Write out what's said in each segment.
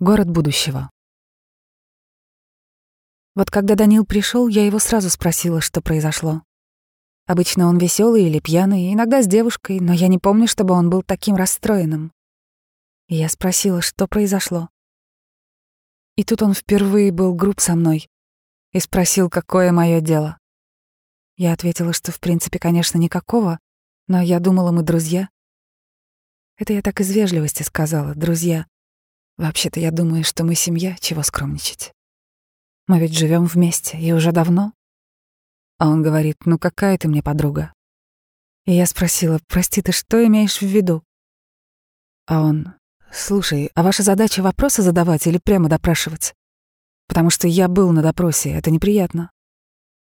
Город будущего. Вот когда Данил пришел, я его сразу спросила, что произошло. Обычно он веселый или пьяный, иногда с девушкой, но я не помню, чтобы он был таким расстроенным. И я спросила, что произошло. И тут он впервые был груб со мной и спросил, какое мое дело. Я ответила, что в принципе, конечно, никакого, но я думала, мы друзья. Это я так из вежливости сказала, друзья. Вообще-то я думаю, что мы семья, чего скромничать. Мы ведь живем вместе, и уже давно. А он говорит, ну какая ты мне подруга? И я спросила, прости, ты что имеешь в виду? А он, слушай, а ваша задача вопросы задавать или прямо допрашивать? Потому что я был на допросе, это неприятно.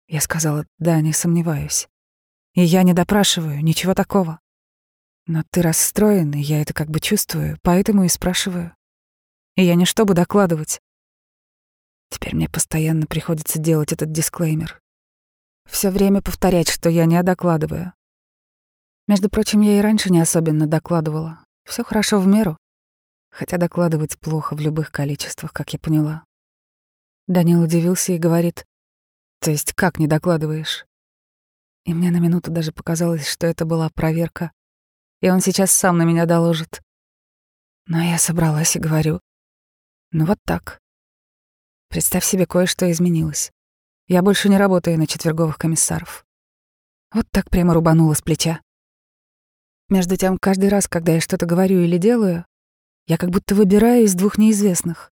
Я сказала, да, не сомневаюсь. И я не допрашиваю, ничего такого. Но ты расстроен, и я это как бы чувствую, поэтому и спрашиваю. И я не чтобы докладывать. Теперь мне постоянно приходится делать этот дисклеймер. Все время повторять, что я не докладываю. Между прочим, я и раньше не особенно докладывала. Все хорошо в меру. Хотя докладывать плохо в любых количествах, как я поняла. Данил удивился и говорит, «То есть как не докладываешь?» И мне на минуту даже показалось, что это была проверка, и он сейчас сам на меня доложит. Но я собралась и говорю, ну вот так. Представь себе, кое-что изменилось. Я больше не работаю на четверговых комиссаров. Вот так прямо рубануло с плеча. Между тем, каждый раз, когда я что-то говорю или делаю, я как будто выбираю из двух неизвестных.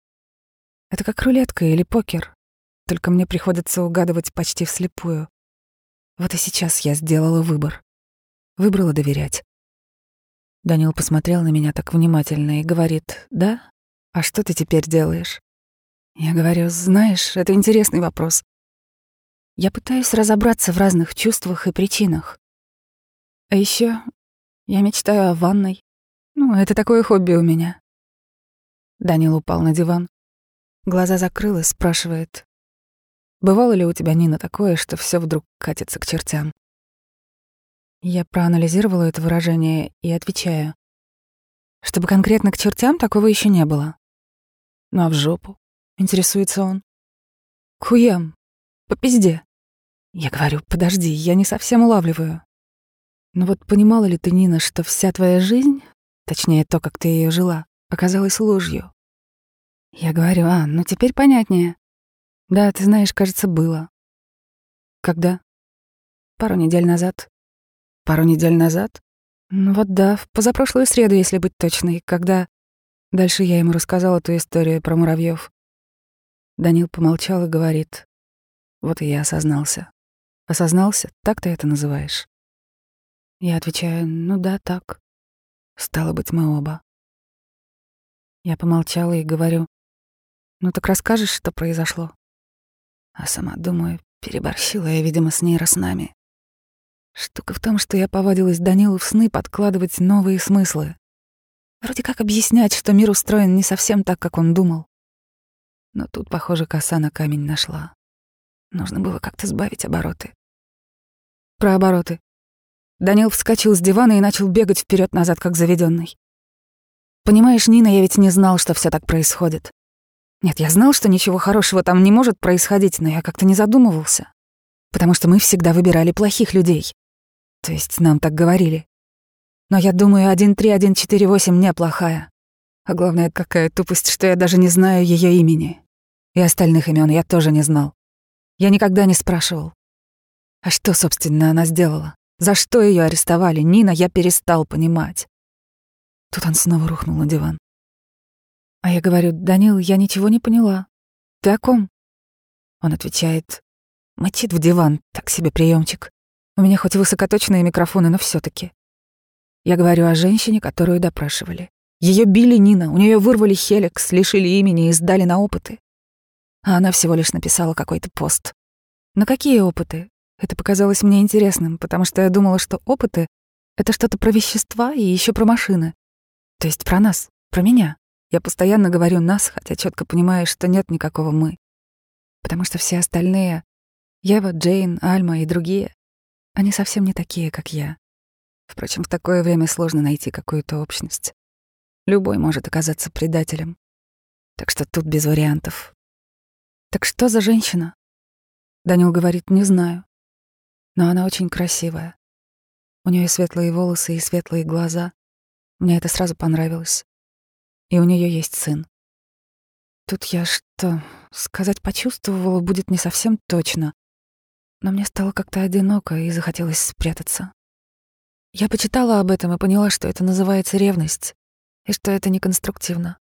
Это как рулетка или покер, только мне приходится угадывать почти вслепую. Вот и сейчас я сделала выбор. Выбрала доверять. Данил посмотрел на меня так внимательно и говорит, «Да, а что ты теперь делаешь? Я говорю, знаешь, это интересный вопрос. Я пытаюсь разобраться в разных чувствах и причинах. А еще я мечтаю о ванной. Ну, это такое хобби у меня. Данил упал на диван. Глаза закрыл и спрашивает. Бывало ли у тебя, Нина, такое, что все вдруг катится к чертям? Я проанализировала это выражение и отвечаю. Чтобы конкретно к чертям такого еще не было. Ну а в жопу? Интересуется он. К хуям. По пизде. Я говорю, подожди, я не совсем улавливаю. Ну вот понимала ли ты, Нина, что вся твоя жизнь, точнее то, как ты ее жила, оказалась ложью? Я говорю, а, ну теперь понятнее. Да, ты знаешь, кажется, было. Когда? Пару недель назад. Пару недель назад? Ну вот да, в позапрошлую среду, если быть точной, когда... Дальше я ему рассказала ту историю про муравьев. Данил помолчал и говорит. Вот и я осознался. Осознался? Так ты это называешь? Я отвечаю, ну да, так. Стало быть, мы оба. Я помолчала и говорю, ну так расскажешь, что произошло? А сама думаю, переборщила я, видимо, с нейроснами. Штука в том, что я повадилась Данилу в сны подкладывать новые смыслы. Вроде как объяснять, что мир устроен не совсем так, как он думал. Но тут, похоже, коса на камень нашла. Нужно было как-то сбавить обороты. Про обороты. Данил вскочил с дивана и начал бегать вперед назад как заведенный. Понимаешь, Нина, я ведь не знал, что все так происходит. Нет, я знал, что ничего хорошего там не может происходить, но я как-то не задумывался. Потому что мы всегда выбирали плохих людей. То есть нам так говорили. Но я думаю, 13148 неплохая. А главное, какая тупость, что я даже не знаю ее имени. И остальных имен я тоже не знал. Я никогда не спрашивал. А что, собственно, она сделала? За что ее арестовали? Нина, я перестал понимать. Тут он снова рухнул на диван. А я говорю, Данил, я ничего не поняла. Ты о ком? Он отвечает, мочит в диван, так себе приемчик. У меня хоть высокоточные микрофоны, но все таки я говорю о женщине, которую допрашивали. Ее били Нина, у нее вырвали хеликс, лишили имени и сдали на опыты. А она всего лишь написала какой-то пост. На какие опыты? Это показалось мне интересным, потому что я думала, что опыты — это что-то про вещества и еще про машины. То есть про нас, про меня. Я постоянно говорю «нас», хотя четко понимаю, что нет никакого «мы». Потому что все остальные — Ева, Джейн, Альма и другие — они совсем не такие, как я. Впрочем, в такое время сложно найти какую-то общность. Любой может оказаться предателем. Так что тут без вариантов. Так что за женщина? Данил говорит, не знаю. Но она очень красивая. У нее светлые волосы и светлые глаза. Мне это сразу понравилось. И у нее есть сын. Тут я что, сказать почувствовала, будет не совсем точно. Но мне стало как-то одиноко и захотелось спрятаться. Я почитала об этом и поняла, что это называется ревность, и что это неконструктивно.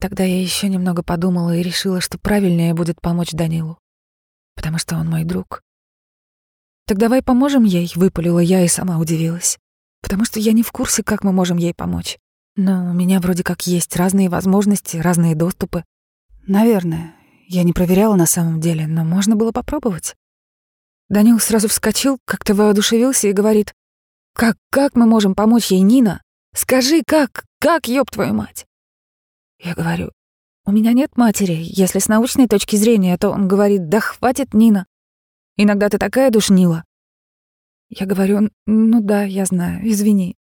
Тогда я еще немного подумала и решила, что правильнее будет помочь Данилу, потому что он мой друг. «Так давай поможем ей», — выпалила я и сама удивилась, потому что я не в курсе, как мы можем ей помочь. Но у меня вроде как есть разные возможности, разные доступы. Наверное, я не проверяла на самом деле, но можно было попробовать. Данил сразу вскочил, как-то воодушевился и говорит, «Как, как мы можем помочь ей, Нина? Скажи, как, как, ёб твою мать?» Я говорю, «У меня нет матери. Если с научной точки зрения, то он говорит, да хватит, Нина. Иногда ты такая душнила». Я говорю, «Ну да, я знаю, извини».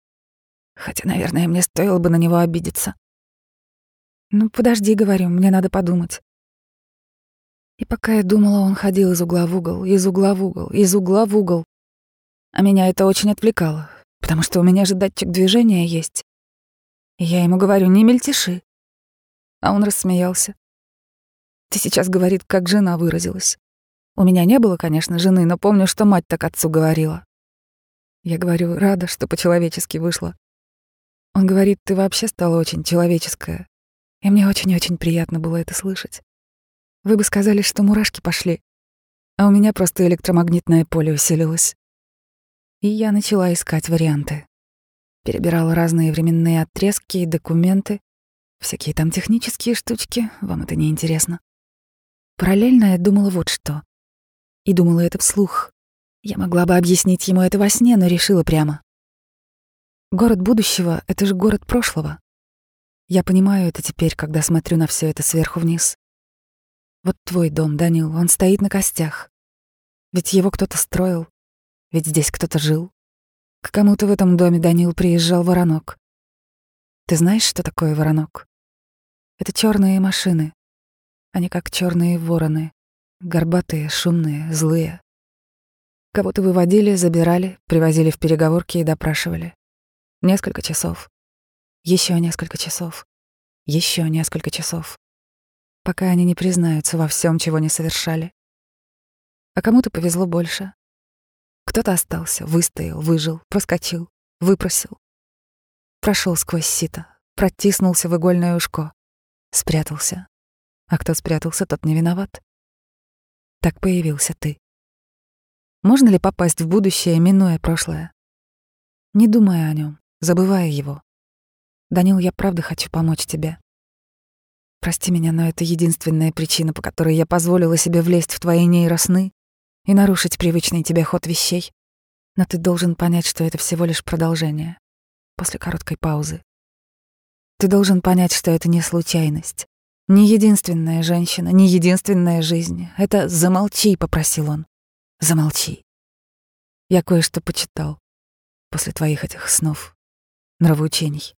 Хотя, наверное, мне стоило бы на него обидеться. «Ну, подожди, — говорю, — мне надо подумать». И пока я думала, он ходил из угла в угол, из угла в угол, из угла в угол. А меня это очень отвлекало, потому что у меня же датчик движения есть. И я ему говорю, не мельтеши. А он рассмеялся. Ты сейчас, говорит, как жена выразилась. У меня не было, конечно, жены, но помню, что мать так отцу говорила. Я говорю, рада, что по-человечески вышло. Он говорит, ты вообще стала очень человеческая. И мне очень-очень приятно было это слышать. Вы бы сказали, что мурашки пошли, а у меня просто электромагнитное поле усилилось. И я начала искать варианты. Перебирала разные временные отрезки и документы, всякие там технические штучки, вам это не интересно. Параллельно я думала вот что. И думала это вслух. Я могла бы объяснить ему это во сне, но решила прямо. Город будущего — это же город прошлого. Я понимаю это теперь, когда смотрю на все это сверху вниз. Вот твой дом, Данил, он стоит на костях. Ведь его кто-то строил, ведь здесь кто-то жил. К кому-то в этом доме, Данил, приезжал воронок. Ты знаешь, что такое воронок? Это черные машины. Они как черные вороны. Горбатые, шумные, злые. Кого-то выводили, забирали, привозили в переговорки и допрашивали. Несколько часов. Еще несколько часов. Еще несколько часов. Пока они не признаются во всем, чего не совершали. А кому-то повезло больше. Кто-то остался, выстоял, выжил, проскочил, выпросил. Прошел сквозь сито, протиснулся в игольное ушко, спрятался. А кто спрятался, тот не виноват. Так появился ты. Можно ли попасть в будущее, минуя прошлое? Не думая о нем, забывая его. Данил, я правда хочу помочь тебе. Прости меня, но это единственная причина, по которой я позволила себе влезть в твои нейросны и нарушить привычный тебе ход вещей. Но ты должен понять, что это всего лишь продолжение. После короткой паузы. Ты должен понять, что это не случайность. Не единственная женщина, не единственная жизнь. Это «замолчи», — попросил он. «Замолчи». Я кое-что почитал после твоих этих снов, нравоучений.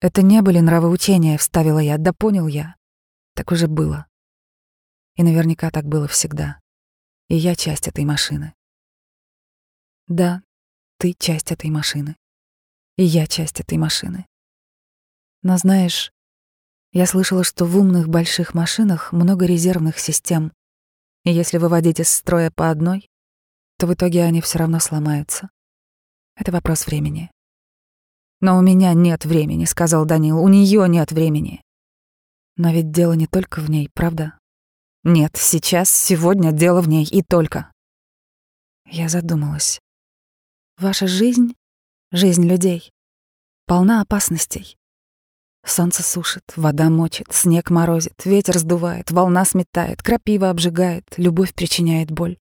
Это не были нравоучения, вставила я, да понял я. Так уже было. И наверняка так было всегда. И я часть этой машины. Да, ты часть этой машины. И я часть этой машины. Но знаешь, я слышала, что в умных больших машинах много резервных систем, и если выводить из строя по одной, то в итоге они все равно сломаются. Это вопрос времени. Но у меня нет времени, сказал Данил. У нее нет времени. Но ведь дело не только в ней, правда? Нет, сейчас, сегодня дело в ней и только. Я задумалась. Ваша жизнь, жизнь людей, полна опасностей. Солнце сушит, вода мочит, снег морозит, ветер сдувает, волна сметает, крапива обжигает, любовь причиняет боль.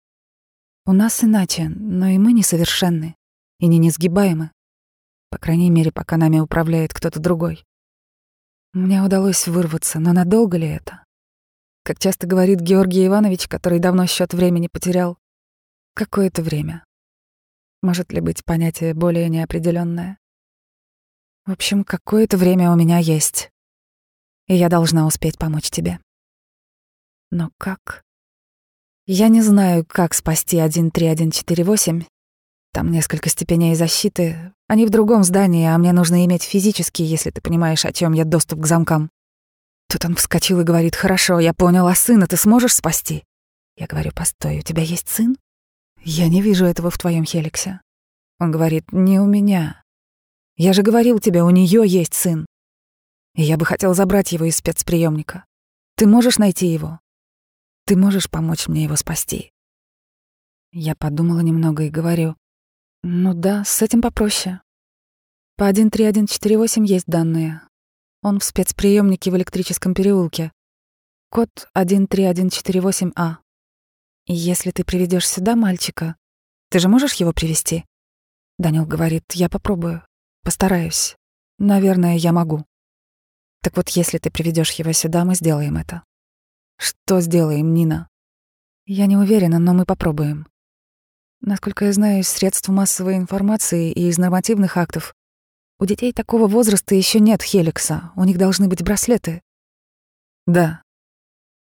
У нас иначе, но и мы несовершенны и не несгибаемы. По крайней мере, пока нами управляет кто-то другой. Мне удалось вырваться, но надолго ли это? Как часто говорит Георгий Иванович, который давно счет времени потерял, какое-то время. Может ли быть понятие более неопределенное? В общем, какое-то время у меня есть. и я должна успеть помочь тебе. Но как? Я не знаю, как спасти 13148. Там несколько степеней защиты. Они в другом здании, а мне нужно иметь физически, если ты понимаешь, о чем я доступ к замкам. Тут он вскочил и говорит, «Хорошо, я понял, а сына ты сможешь спасти?» Я говорю, «Постой, у тебя есть сын?» «Я не вижу этого в твоем Хеликсе». Он говорит, «Не у меня. Я же говорил тебе, у нее есть сын. И я бы хотел забрать его из спецприемника. Ты можешь найти его? Ты можешь помочь мне его спасти?» Я подумала немного и говорю, «Ну да, с этим попроще. По 13148 есть данные. Он в спецприемнике в электрическом переулке. Код 13148А. И если ты приведешь сюда мальчика, ты же можешь его привести? Данил говорит, я попробую, постараюсь. Наверное, я могу. Так вот, если ты приведешь его сюда, мы сделаем это. Что сделаем, Нина? Я не уверена, но мы попробуем. Насколько я знаю, из средств массовой информации и из нормативных актов, у детей такого возраста еще нет хеликса, у них должны быть браслеты. Да.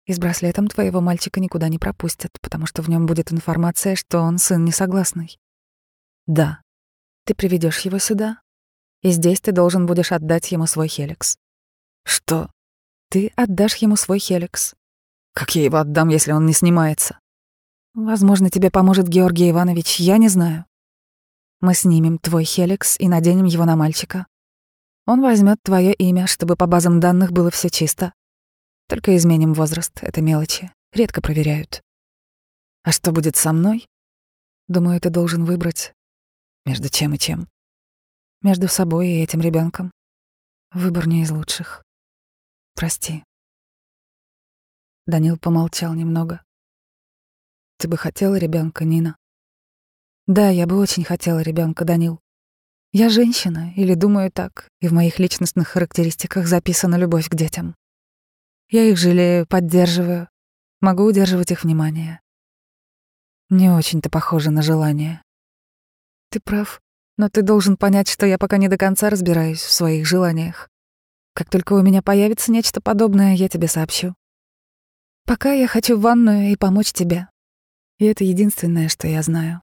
И с браслетом твоего мальчика никуда не пропустят, потому что в нем будет информация, что он сын несогласный. Да. Ты приведешь его сюда, и здесь ты должен будешь отдать ему свой хеликс. Что? Ты отдашь ему свой хеликс. Как я его отдам, если он не снимается? Возможно, тебе поможет Георгий Иванович, я не знаю. Мы снимем твой хеликс и наденем его на мальчика. Он возьмет твое имя, чтобы по базам данных было все чисто. Только изменим возраст, это мелочи, редко проверяют. А что будет со мной? Думаю, ты должен выбрать между чем и чем. Между собой и этим ребенком. Выбор не из лучших. Прости. Данил помолчал немного. Ты бы хотела ребенка, Нина? Да, я бы очень хотела ребенка, Данил. Я женщина, или думаю так, и в моих личностных характеристиках записана любовь к детям. Я их жалею, поддерживаю, могу удерживать их внимание. Не очень-то похоже на желание. Ты прав, но ты должен понять, что я пока не до конца разбираюсь в своих желаниях. Как только у меня появится нечто подобное, я тебе сообщу. Пока я хочу в ванную и помочь тебе. И это единственное, что я знаю.